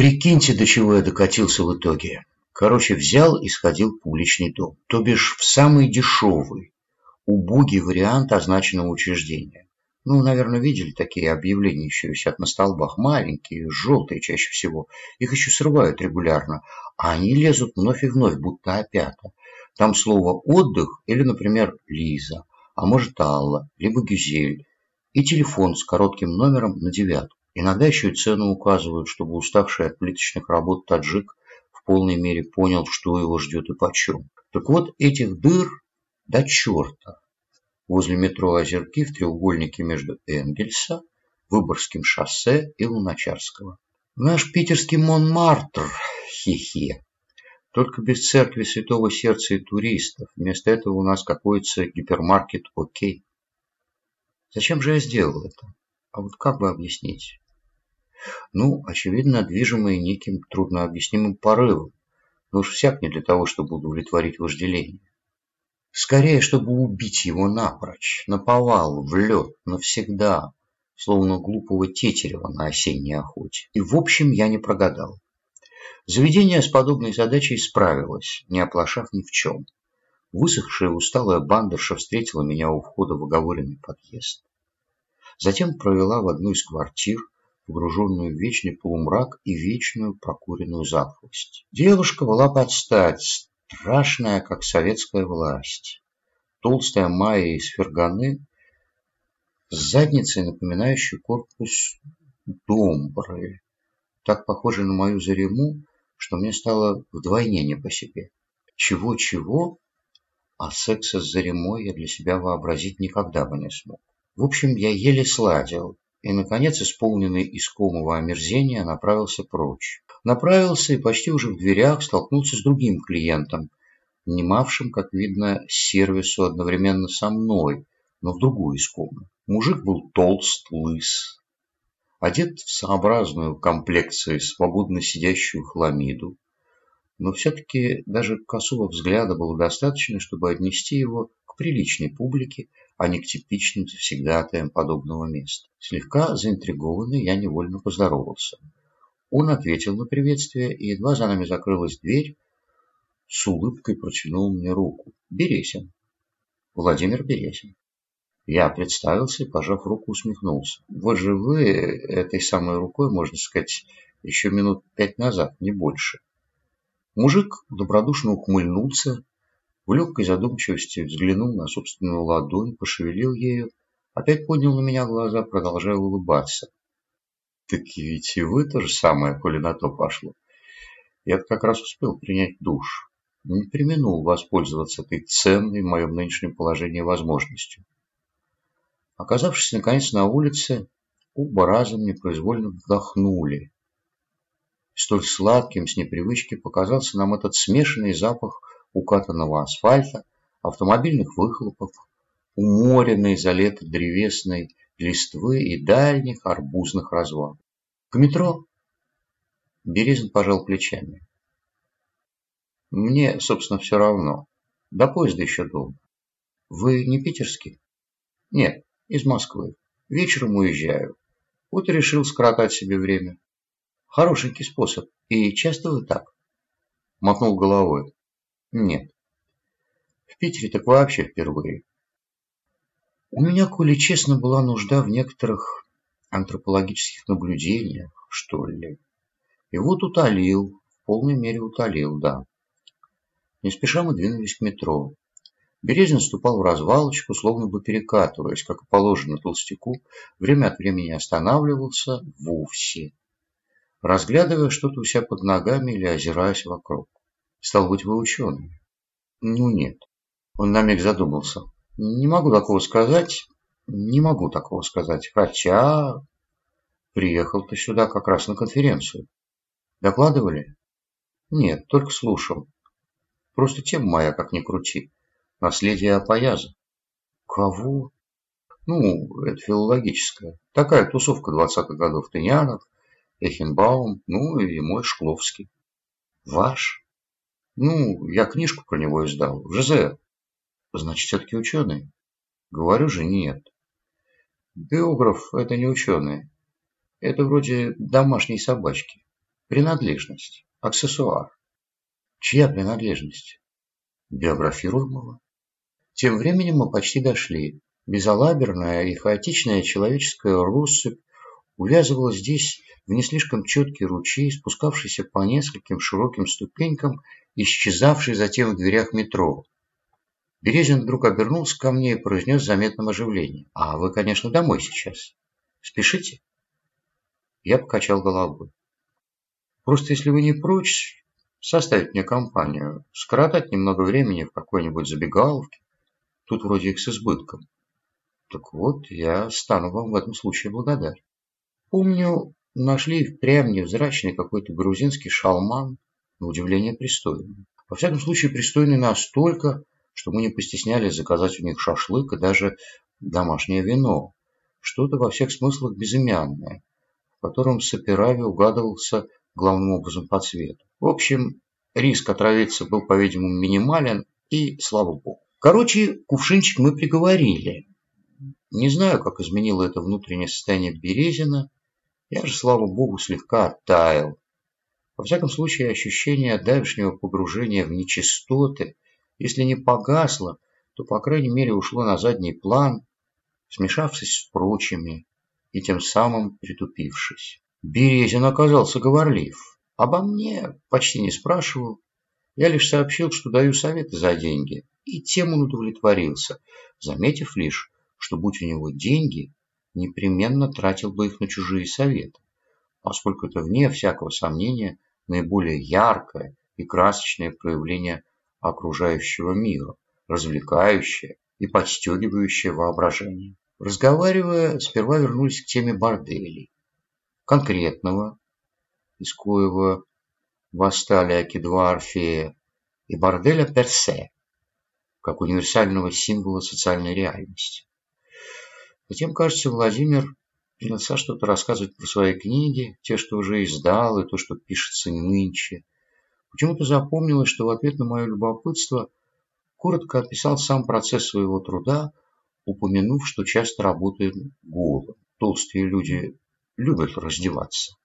Прикиньте, до чего я докатился в итоге. Короче, взял и сходил в публичный дом. То бишь в самый дешевый, убогий вариант означенного учреждения. Ну, наверное, видели такие объявления еще висят на столбах. Маленькие, желтые чаще всего. Их еще срывают регулярно. А они лезут вновь и вновь, будто опята. Там слово «отдых» или, например, «Лиза», а может «Алла», либо «Гюзель». И телефон с коротким номером на девятку. Иногда еще и цену указывают, чтобы уставший от плиточных работ таджик в полной мере понял, что его ждет и почем. Так вот, этих дыр до черта возле метро Озерки в треугольнике между Энгельса, Выборгским шоссе и Луначарского. Наш питерский Монмартр, хе-хе. Только без церкви Святого Сердца и туристов. Вместо этого у нас какой-то гипермаркет «Окей». Зачем же я сделал это? А вот как бы объяснить? Ну, очевидно, движимые неким труднообъяснимым порывом. Но уж всяк не для того, чтобы удовлетворить вожделение. Скорее, чтобы убить его напрочь, наповал, в лед, навсегда, словно глупого тетерева на осенней охоте. И в общем я не прогадал. Заведение с подобной задачей справилось, не оплошав ни в чем. Высохшая усталая бандерша встретила меня у входа в оговоренный подъезд. Затем провела в одну из квартир, погруженную в вечный полумрак и вечную прокуренную затхлость. Девушка была под стать, страшная, как советская власть. Толстая майя из ферганы с задницей, напоминающей корпус домбры, так похожей на мою зарему, что мне стало вдвойне не по себе. Чего-чего, а секса с заремой я для себя вообразить никогда бы не смог. В общем, я еле сладил, и, наконец, исполненный искомого омерзения, направился прочь. Направился и почти уже в дверях столкнулся с другим клиентом, внимавшим, как видно, сервису одновременно со мной, но в другую из комнат. Мужик был толст, лыс, одет в сообразную комплекцию свободно сидящую хламиду, но все-таки даже косого взгляда было достаточно, чтобы отнести его приличной публике, а не к типичным завсегдатаям подобного места. Слегка заинтригованный, я невольно поздоровался. Он ответил на приветствие, и едва за нами закрылась дверь, с улыбкой протянул мне руку. Березин. Владимир Березин. Я представился и, пожав руку, усмехнулся. Вот же вы этой самой рукой, можно сказать, еще минут пять назад, не больше. Мужик добродушно ухмыльнулся, в легкой задумчивости взглянул на собственную ладонь, пошевелил ею, опять поднял на меня глаза, продолжая улыбаться. Так ведь и вы то же самое, коли на то пошло. Я как раз успел принять душ. Не применул воспользоваться этой ценной в моем нынешнем положении возможностью. Оказавшись, наконец, на улице, оба разом непроизвольно вдохнули. Столь сладким с непривычки показался нам этот смешанный запах укатанного асфальта, автомобильных выхлопов, уморенной за лето древесной листвы и дальних арбузных развалов. К метро Березин пожал плечами. Мне, собственно, все равно. До поезда еще долго. Вы не питерский? Нет, из Москвы. Вечером уезжаю. Вот и решил скоротать себе время. Хорошенький способ. И часто вы так? Мотнул головой. Нет. В Питере так вообще впервые. У меня, коли честно, была нужда в некоторых антропологических наблюдениях, что ли. И вот утолил, в полной мере утолил, да. Не спеша мы двинулись к метро. Березин ступал в развалочку, словно бы перекатываясь, как и положено толстяку, время от времени останавливался вовсе, разглядывая что-то у себя под ногами или озираясь вокруг. Стал быть, вы ученый? Ну, нет. Он на миг задумался. Не могу такого сказать. Не могу такого сказать. Хотя... Приехал ты сюда как раз на конференцию. Докладывали? Нет, только слушал. Просто тема моя, как ни крути. Наследие Апояза. Кого? Ну, это филологическая. Такая тусовка двадцатых годов. Тынянов, Эхенбаум, ну и мой Шкловский. Ваш? Ну, я книжку про него издал. ЖЗ. Значит, все-таки ученый? Говорю же, нет. Биограф – это не ученый. Это вроде домашней собачки. Принадлежность. Аксессуар. Чья принадлежность? Биографируемого. Тем временем мы почти дошли. Безалаберная и хаотичная человеческая россыпь увязывала здесь в не слишком четкий ручей, спускавшийся по нескольким широким ступенькам, исчезавший затем в дверях метро. Березин вдруг обернулся ко мне и произнес с заметным оживлением. «А вы, конечно, домой сейчас. Спешите?» Я покачал головой. «Просто если вы не прочь, составить мне компанию, скоротать немного времени в какой-нибудь забегаловке. Тут вроде их с избытком. Так вот, я стану вам в этом случае благодарен. Помню, нашли впрямь невзрачный какой-то грузинский шалман, на удивление пристойный. Во всяком случае, пристойный настолько, что мы не постеснялись заказать у них шашлык и даже домашнее вино. Что-то во всех смыслах безымянное, в котором Саперави угадывался главным образом по цвету. В общем, риск отравиться был, по-видимому, минимален, и слава богу. Короче, кувшинчик мы приговорили. Не знаю, как изменило это внутреннее состояние Березина. Я же, слава богу, слегка оттаял. Во всяком случае, ощущение давешнего погружения в нечистоты, если не погасло, то, по крайней мере, ушло на задний план, смешавшись с прочими и тем самым притупившись. Березин оказался говорлив. Обо мне почти не спрашивал. Я лишь сообщил, что даю советы за деньги, и тем он удовлетворился, заметив лишь, что будь у него деньги, непременно тратил бы их на чужие советы, поскольку это, вне всякого сомнения, наиболее яркое и красочное проявление окружающего мира, развлекающее и подстегивающее воображение. Разговаривая, сперва вернулись к теме борделей. Конкретного, из коего восстали Аки-2 Орфея, и борделя персе, как универсального символа социальной реальности. Затем, кажется, Владимир принялся что-то рассказывать про свои книги, те, что уже издал, и то, что пишется нынче. Почему-то запомнилось, что в ответ на мое любопытство коротко описал сам процесс своего труда, упомянув, что часто работает голым. Толстые люди любят раздеваться,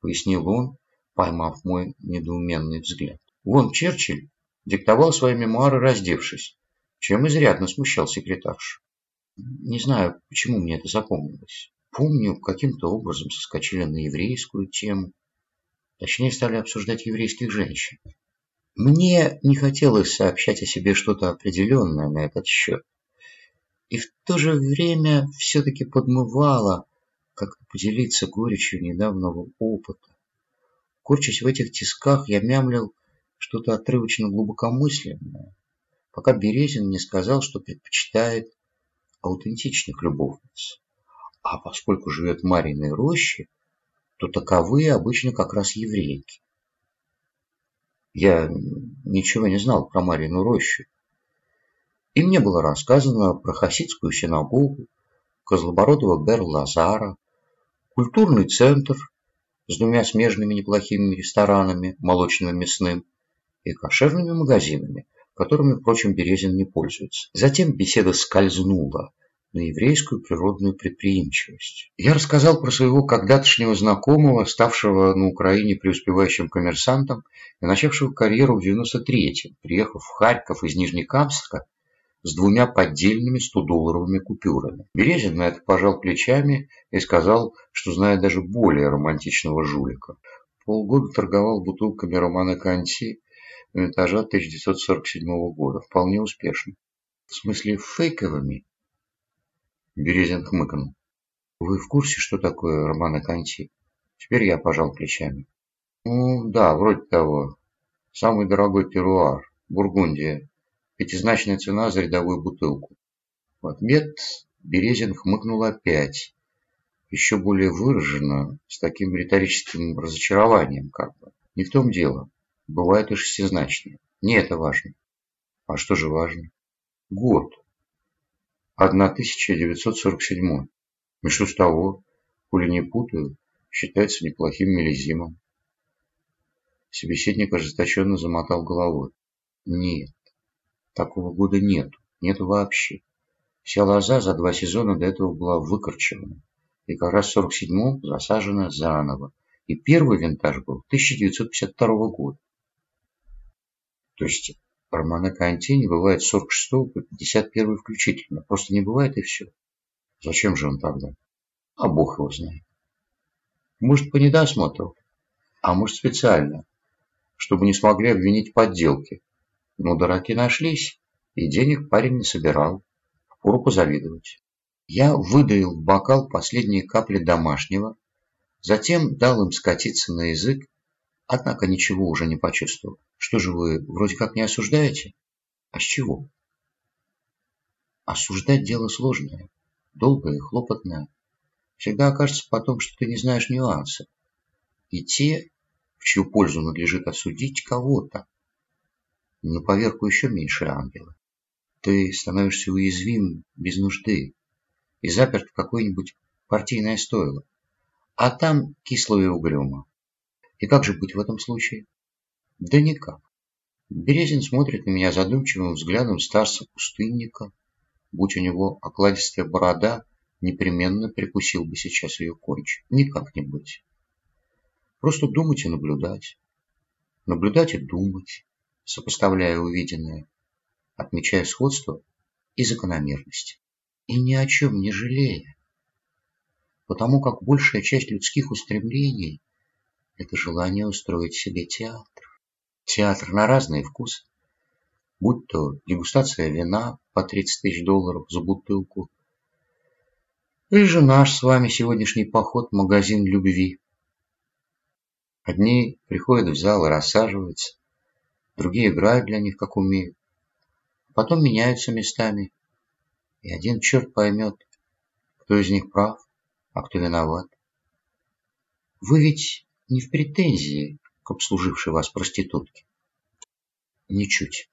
пояснил он, поймав мой недоуменный взгляд. Вон Черчилль диктовал свои мемуары, раздевшись, чем изрядно смущал секретарш. Не знаю, почему мне это запомнилось. Помню, каким-то образом соскочили на еврейскую тему. Точнее, стали обсуждать еврейских женщин. Мне не хотелось сообщать о себе что-то определенное на этот счет. И в то же время все-таки подмывало как-то поделиться горечью недавнего опыта. Корчась в этих тисках, я мямлил что-то отрывочно глубокомысленное, пока Березин не сказал, что предпочитает аутентичных любовниц. А поскольку живет в Мариной роще, то таковые обычно как раз еврейки. Я ничего не знал про Марину рощу. И мне было рассказано про Хасидскую синагогу, Козлобородова Бер-Лазара, культурный центр с двумя смежными неплохими ресторанами, молочным и мясным, и кошерными магазинами, которыми, впрочем, Березин не пользуется. Затем беседа скользнула на еврейскую природную предприимчивость. Я рассказал про своего когда-тошнего знакомого, ставшего на Украине преуспевающим коммерсантом и начавшего карьеру в 93-м, приехав в Харьков из Нижнекамска с двумя поддельными 100-долларовыми купюрами. Березин на это пожал плечами и сказал, что знает даже более романтичного жулика. Полгода торговал бутылками Романа Канти винтажа 1947 года. Вполне успешно. В смысле фейковыми? Березин хмыкнул. Вы в курсе, что такое Романа Канти? Теперь я пожал плечами. Ну, да, вроде того. Самый дорогой теруар. Бургундия. Пятизначная цена за рядовую бутылку. В ответ Березин хмыкнул опять. Еще более выраженно, с таким риторическим разочарованием, как бы. Не в том дело. Бывает и шестизначные. Не это важно. А что же важно? Год. 1947. И что с того? Хули не путаю. Считается неплохим мелизимом. Собеседник ожесточенно замотал головой. Нет. Такого года нет. Нет вообще. Вся лоза за два сезона до этого была выкорчевана. И как раз в 47-м засажена заново. И первый винтаж был 1952 года. То есть Романа Канти не бывает с 46 по 51 включительно. Просто не бывает и все. Зачем же он тогда? А бог его знает. Может, по недосмотру, а может, специально, чтобы не смогли обвинить в подделке. Но дураки нашлись, и денег парень не собирал. Впору позавидовать. Я выдаил в бокал последние капли домашнего, затем дал им скатиться на язык, однако ничего уже не почувствовал. Что же вы вроде как не осуждаете? А с чего? Осуждать дело сложное, долгое хлопотное. Всегда окажется потом, что ты не знаешь нюансов. И те, в чью пользу надлежит осудить кого-то, на поверку еще меньше ангела. Ты становишься уязвим без нужды и заперт в какое-нибудь партийное стойло. А там кисло и угрюмо. И как же быть в этом случае? Да никак. Березин смотрит на меня задумчивым взглядом старца-пустынника. Будь у него окладистая борода, непременно прикусил бы сейчас ее кончик. Никак не быть. Просто думать и наблюдать. Наблюдать и думать, сопоставляя увиденное, отмечая сходство и закономерность. И ни о чем не жалея. Потому как большая часть людских устремлений – это желание устроить себе театр. Театр на разные вкусы. Будь то дегустация вина по 30 тысяч долларов за бутылку – или же наш с вами сегодняшний поход в магазин любви. Одни приходят в зал и рассаживаются, другие играют для них, как умеют. Потом меняются местами, и один черт поймет, кто из них прав, а кто виноват. Вы ведь не в претензии к обслужившей вас проститутке? Ничуть.